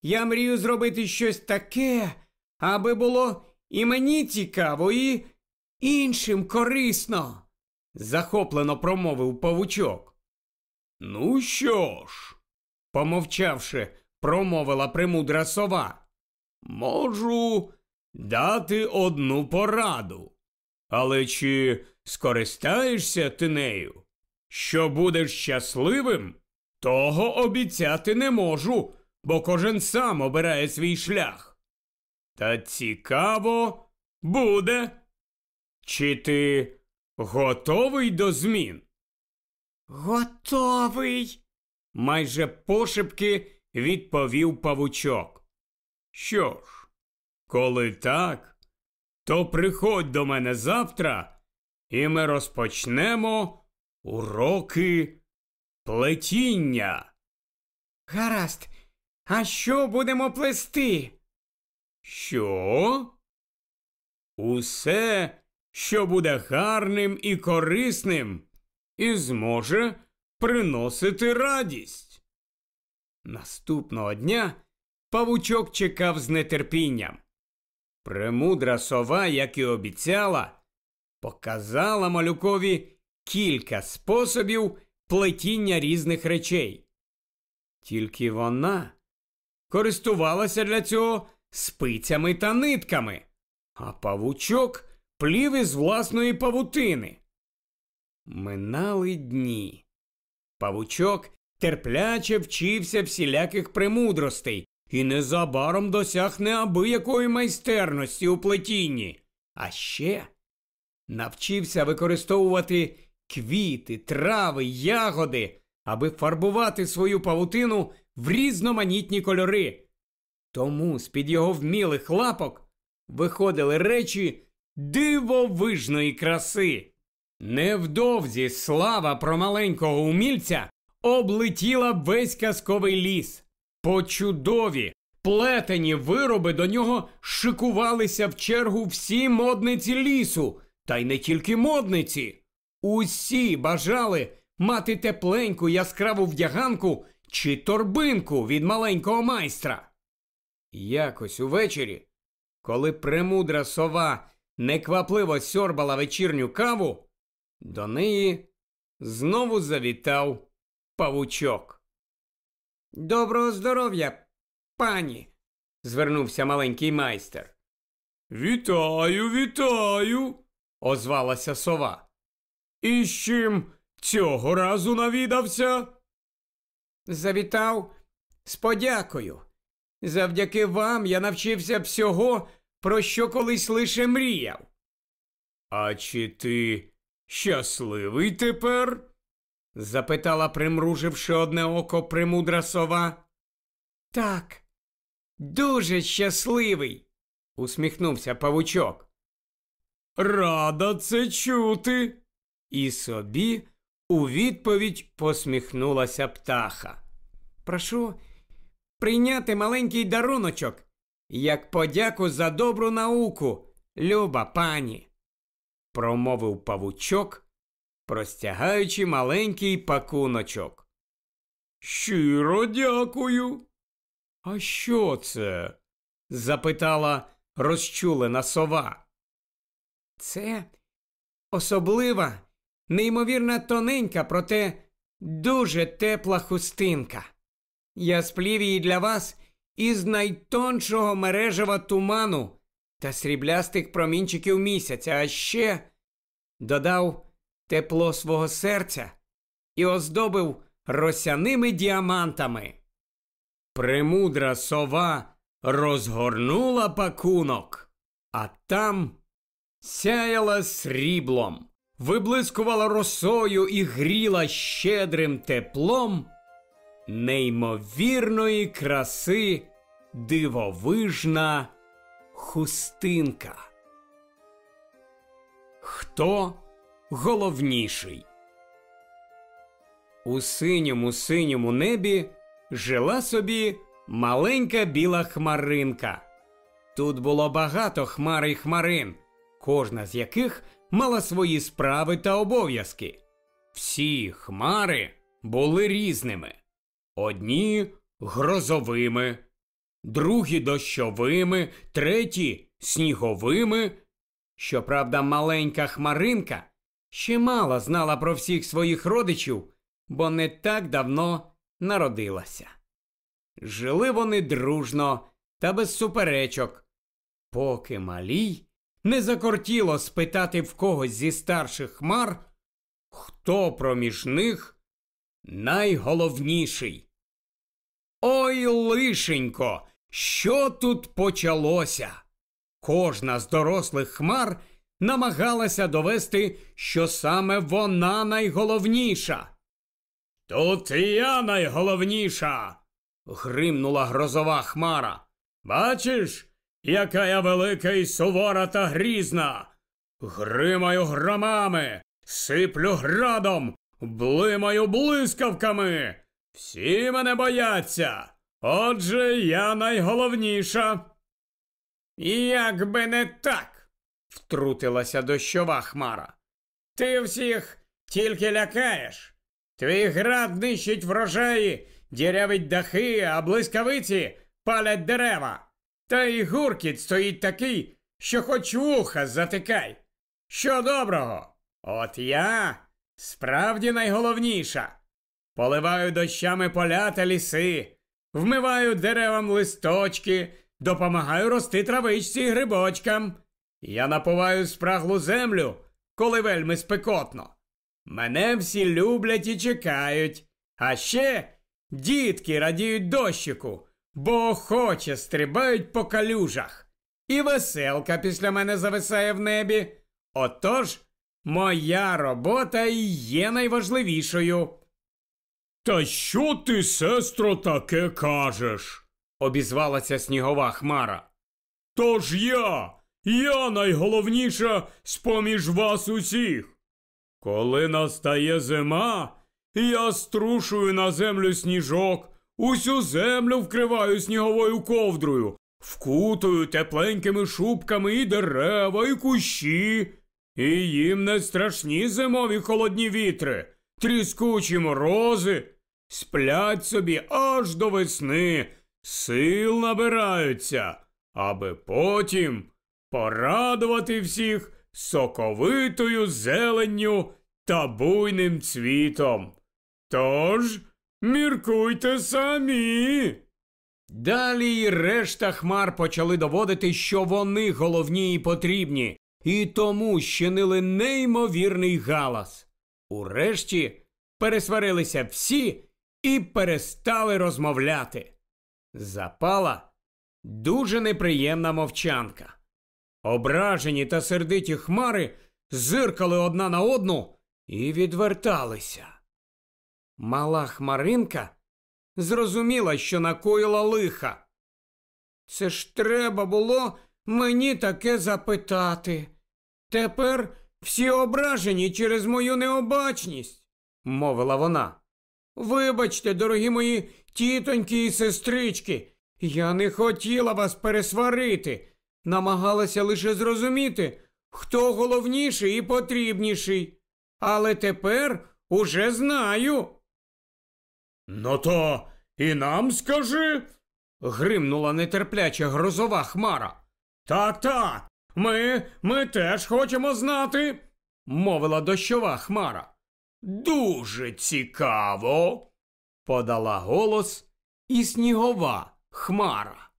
Я мрію зробити щось таке, аби було і мені цікаво, і іншим корисно, захоплено промовив павучок. Ну що ж, помовчавши, промовила премудра сова. Можу дати одну пораду. Але чи скористаєшся ти нею? Що будеш щасливим, того обіцяти не можу, бо кожен сам обирає свій шлях. Та цікаво буде. Чи ти готовий до змін? Готовий, майже пошепки відповів павучок. Що ж, коли так, то приходь до мене завтра, і ми розпочнемо уроки плетіння. Гаразд, а що будемо плести? Що? Усе, що буде гарним і корисним, і зможе приносити радість. Наступного дня павучок чекав з нетерпінням. Премудра сова, як і обіцяла, показала малюкові кілька способів плетіння різних речей. Тільки вона користувалася для цього спицями та нитками, а павучок плів із власної павутини. Минали дні. Павучок терпляче вчився всіляких премудростей і незабаром досяг неабиякої майстерності у плетінні, а ще навчився використовувати квіти, трави, ягоди, аби фарбувати свою павутину в різноманітні кольори. Тому з-під його вмілих лапок виходили речі дивовижної краси. Невдовзі слава про маленького умільця облетіла весь казковий ліс. Почудові, плетені вироби до нього шикувалися в чергу всі модниці лісу, та й не тільки модниці. Усі бажали мати тепленьку яскраву вдяганку чи торбинку від маленького майстра. Якось увечері, коли премудра сова неквапливо сьорбала вечірню каву, до неї знову завітав павучок. Доброго здоров'я, пані, звернувся маленький майстер. Вітаю, вітаю, озвалася сова. І з чим цього разу навідався? Завітав з подякою. Завдяки вам я навчився всього, про що колись лише мріяв. А чи ти щасливий тепер? запитала, примруживши одне око примудра сова. Так, дуже щасливий, усміхнувся павучок. Рада це чути. І собі у відповідь посміхнулася птаха. Прошу прийняти маленький даруночок, як подяку за добру науку, люба пані, промовив павучок, простягаючи маленький пакуночок. Щиро дякую. А що це? запитала розчулена сова. Це особлива, неймовірно тоненька, проте дуже тепла хустинка. Я сплів її для вас із найтоншого мережева туману та сріблястих промінчиків місяця, а ще додав тепло свого серця і оздобив росяними діамантами. Премудра сова розгорнула пакунок, а там сяяла сріблом, виблискувала росою і гріла щедрим теплом неймовірної краси дивовижна хустинка. Хто головніший? У синьому синьому небі жила собі маленька біла хмаринка. Тут було багато хмар і хмарин, кожна з яких мала свої справи та обов'язки. Всі хмари були різними. Одні грозовими, другі дощовими, треті сніговими. Щоправда, маленька хмаринка ще мало знала про всіх своїх родичів, бо не так давно народилася. Жили вони дружно та без суперечок, поки малій не закортіло спитати в когось зі старших хмар, хто проміж них найголовніший. Ой, лишенько, що тут почалося? Кожна з дорослих хмар намагалася довести, що саме вона найголовніша. Тут я найголовніша. гримнула грозова хмара. Бачиш, яка я велика і сувора та грізна. Гримаю громами, сиплю градом, блимаю блискавками. Всі мене бояться. Отже, я найголовніша. Як би не так, втрутилася дощова хмара. Ти всіх тільки лякаєш. Твій град нищить врожаї, дірявить дахи, а блискавиці палять дерева. Та й гуркіт стоїть такий, що хоч вуха затикай. Що доброго? От я справді найголовніша. Поливаю дощами поля та ліси, вмиваю деревам листочки, допомагаю рости травичці й грибочкам. Я напуваю спраглу землю, коли вельми спекотно. Мене всі люблять і чекають. А ще дітки радіють дощику, бо охоче стрибають по калюжах. І веселка після мене зависає в небі. Отож, моя робота і є найважливішою. Та що ти, сестро, таке кажеш? обізвалася снігова хмара. Тож я, я найголовніша з поміж вас усіх. Коли настає зима, я струшую на землю сніжок, усю землю вкриваю сніговою ковдрою, вкутую тепленькими шубками і дерева, і кущі, і їм не страшні зимові холодні вітри, тріскучі морози, сплять собі аж до весни, сил набираються, аби потім порадувати всіх соковитою зеленню та буйним цвітом. Тож міркуйте самі. Далі решта хмар почали доводити, що вони головні і потрібні, і тому щинили неймовірний галас. Урешті пересварилися всі і перестали розмовляти. Запала дуже неприємна мовчанка. Ображені та сердиті хмари зиркали одна на одну і відверталися. Мала хмаринка зрозуміла, що накоїла лиха. Це ж треба було мені таке запитати. Тепер всі ображені через мою необачність, мовила вона. Вибачте, дорогі мої тітоньки і сестрички, я не хотіла вас пересварити, намагалася лише зрозуміти, хто головніший і потрібніший. Але тепер уже знаю. Ну то і нам скажи. гримнула нетерпляча грозова хмара. Так, так, ми, ми теж хочемо знати, мовила дощова хмара. Дуже цікаво, подала голос і снігова хмара.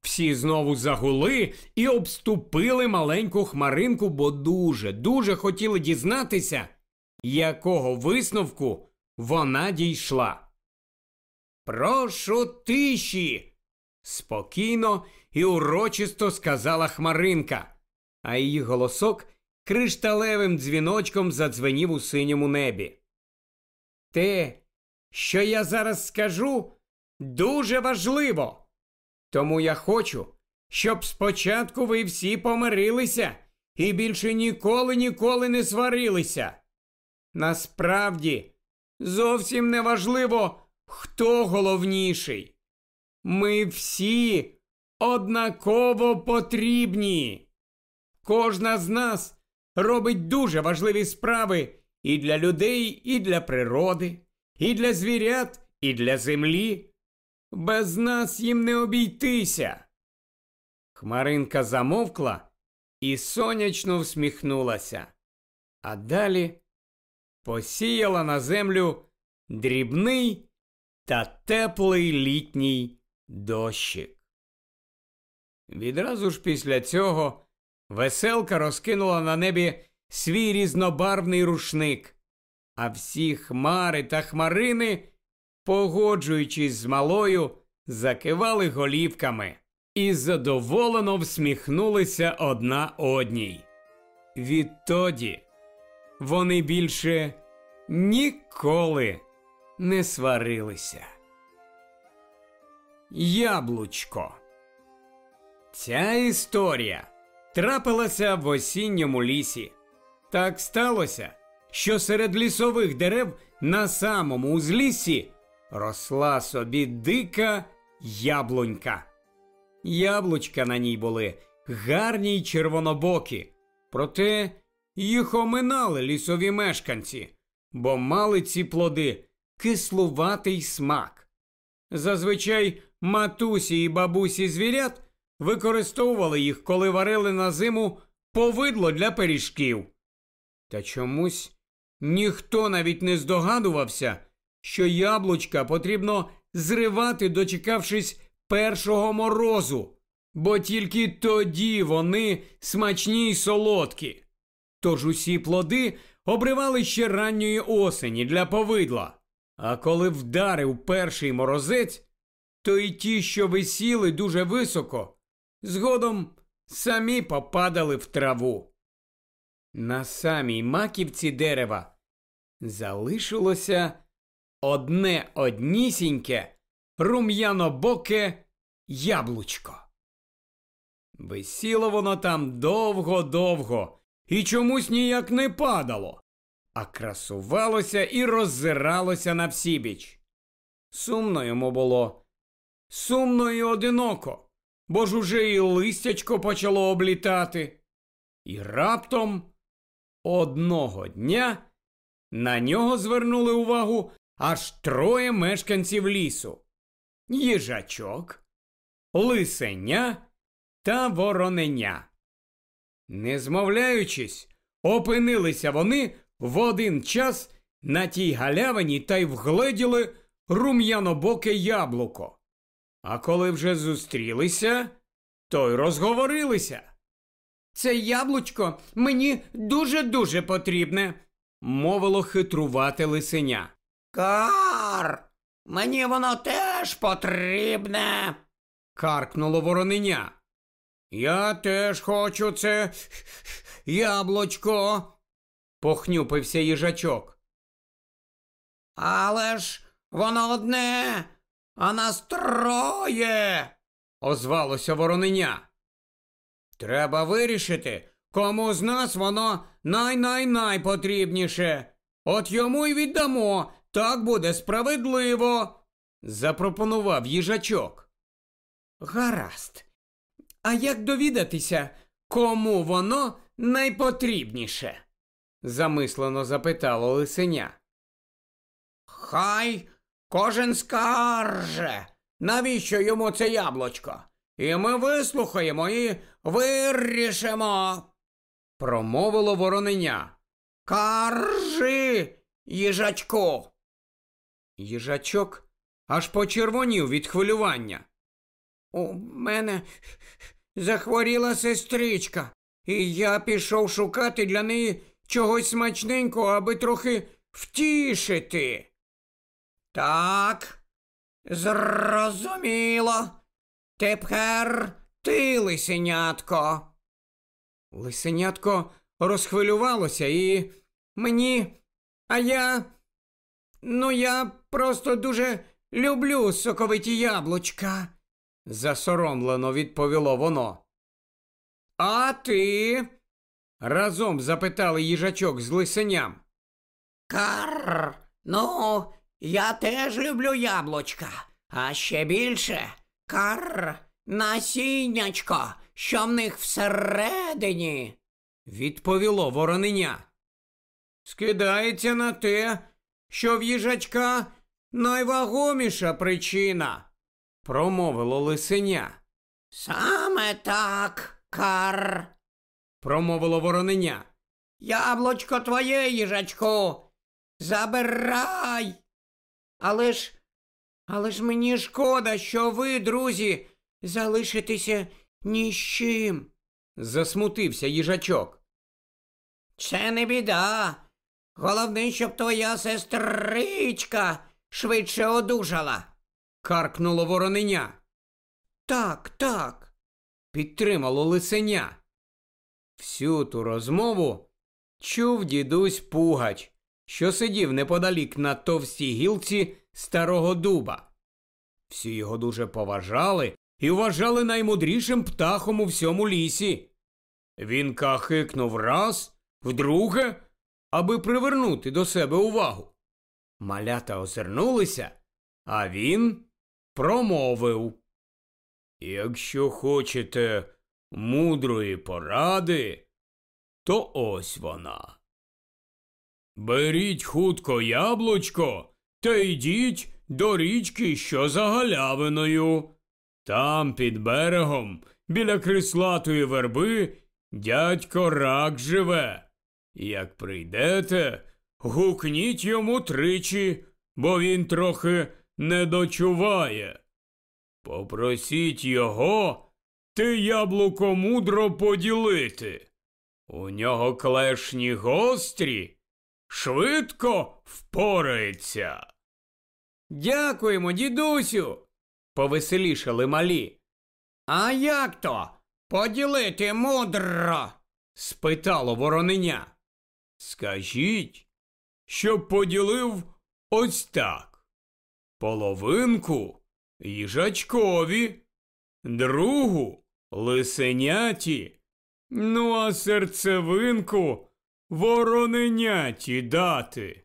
Всі знову загули і обступили маленьку хмаринку, бо дуже, дуже хотіли дізнатися, якого висновку вона дійшла. Прошу тиші, спокійно і урочисто сказала Хмаринка, а її голосок кришталевим дзвіночком задзвенів у синьому небі. Те, що я зараз скажу, дуже важливо. Тому я хочу, щоб спочатку ви всі помирилися і більше ніколи ніколи не сварилися. Насправді, зовсім не важливо. Хто головніший? Ми всі однаково потрібні. Кожна з нас робить дуже важливі справи і для людей, і для природи, і для звірят, і для землі. Без нас їм не обійтися. Хмаринка замовкла і сонячно всміхнулася, а далі посіяла на землю дрібний та теплий літній дощик. Відразу ж після цього веселка розкинула на небі свій різнобарвний рушник, а всі хмари та хмарини, погоджуючись з малою, закивали голівками і задоволено всміхнулися одна одній. Відтоді вони більше ніколи не сварилися. Яблучко. Ця історія трапилася в осінньому лісі. Так сталося, що серед лісових дерев на самому узліссі росла собі дика яблунька. Яблучка на ній були гарні й червонобокі, проте їх оминали лісові мешканці, бо мали ці плоди кислуватий смак. Зазвичай матусі і бабусі звірят використовували їх, коли варили на зиму повидло для пиріжків. Та чомусь ніхто навіть не здогадувався, що яблучка потрібно зривати, дочекавшись першого морозу, бо тільки тоді вони смачні й солодкі. Тож усі плоди обривали ще ранньої осені для повидла. А коли вдарив перший морозець, то й ті, що висіли дуже високо, згодом самі попадали в траву. На самій маківці дерева залишилося одне однісіньке рум'янобоке яблучко. Висіло воно там довго-довго і чомусь ніяк не падало, а красувалося і роззиралося на всібіч. Сумно йому було, сумно і одиноко, бо ж уже і листячко почало облітати. І раптом одного дня на нього звернули увагу аж троє мешканців лісу їжачок, лисеня та вороненя. Не змовляючись, опинилися вони в один час на тій галявині та й вгледіли рум'янобоке яблуко. А коли вже зустрілися, то й розговорилися. Це яблучко мені дуже-дуже потрібне, мовило хитрувати лисеня. Кар, мені воно теж потрібне. Каркнуло вороненя. Я теж хочу це яблучко, похнюпився їжачок. Але ж воно одне, а нас троє. озвалося вороненя. Треба вирішити, кому з нас воно най-най-най потрібніше. От йому й віддамо, так буде справедливо, запропонував їжачок. Гаразд. А як довідатися, кому воно найпотрібніше? Замислено запитало лисеня. Хай кожен скарже, навіщо йому це яблучко? І ми вислухаємо і вирішимо. Промовило вороненя. Каржи, їжачку. Їжачок аж почервонів від хвилювання. У мене захворіла сестричка, і я пішов шукати для неї чогось смачненького, аби трохи втішити. Так, зрозуміло. Тепер ти, лисенятко. Лисенятко розхвилювалося і мені, а я. Ну, я просто дуже люблю соковиті яблучка, засоромлено відповіло воно. А ти? Разом запитали їжачок з лисеням. Кар, ну, я теж люблю яблучка, а ще більше кар насіннячко, що в них всередині. Відповіло вороненя. Скидається на те, що в їжачка найвагоміша причина, промовило лисеня. Саме так, кар. Промовило вороненя. Яблучко твоє, їжачку. Забирай. Але ж, але ж мені шкода, що ви, друзі, залишитеся ні з чим. Засмутився їжачок. Це не біда. Головне, щоб твоя сестричка швидше одужала. Каркнуло вороненя. Так, так, підтримало лисеня. Всю ту розмову чув дідусь Пугач, що сидів неподалік на товстій гілці старого дуба. Всі його дуже поважали і вважали наймудрішим птахом у всьому лісі. Він кахикнув раз, вдруге, аби привернути до себе увагу. Малята озирнулися, а він промовив. Якщо хочете мудрої поради, то ось вона. Беріть хутко яблучко та йдіть до річки, що за галявиною. Там, під берегом, біля крислатої верби, дядько рак живе. Як прийдете, гукніть йому тричі, бо він трохи не дочуває. Попросіть його ти яблуко мудро поділити. У нього клешні гострі, швидко впорається. Дякуємо, дідусю. повеселішали малі. А як то? Поділити мудро? спитало вороненя. Скажіть, щоб поділив ось так. Половинку їжачкові, другу лисеняті, ну а серцевинку вороненяті дати.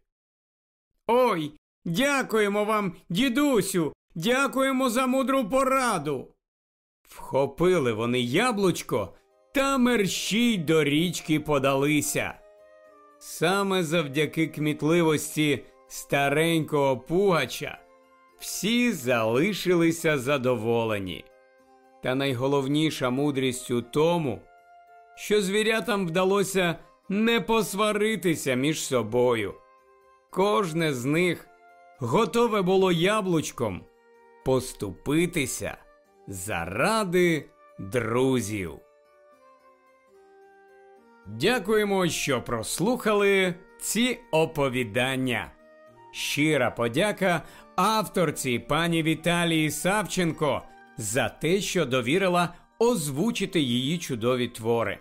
Ой, дякуємо вам, дідусю, дякуємо за мудру пораду. Вхопили вони яблучко та мерщій до річки подалися. Саме завдяки кмітливості старенького пугача всі залишилися задоволені. Та найголовніша мудрість у тому, що звірятам вдалося не посваритися між собою. Кожне з них готове було яблучком поступитися заради друзів. Дякуємо, що прослухали ці оповідання. Щира подяка авторці пані Віталії Савченко за те, що довірила озвучити її чудові твори.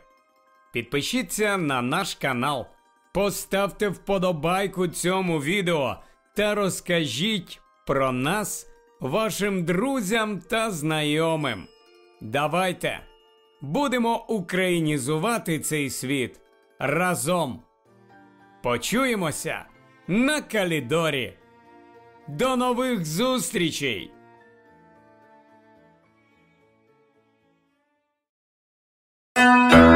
Підпишіться на наш канал, поставте вподобайку цьому відео та розкажіть про нас вашим друзям та знайомим. Давайте будемо українізувати цей світ разом. Почуємося на Калідорі. До нових зустрічей! Música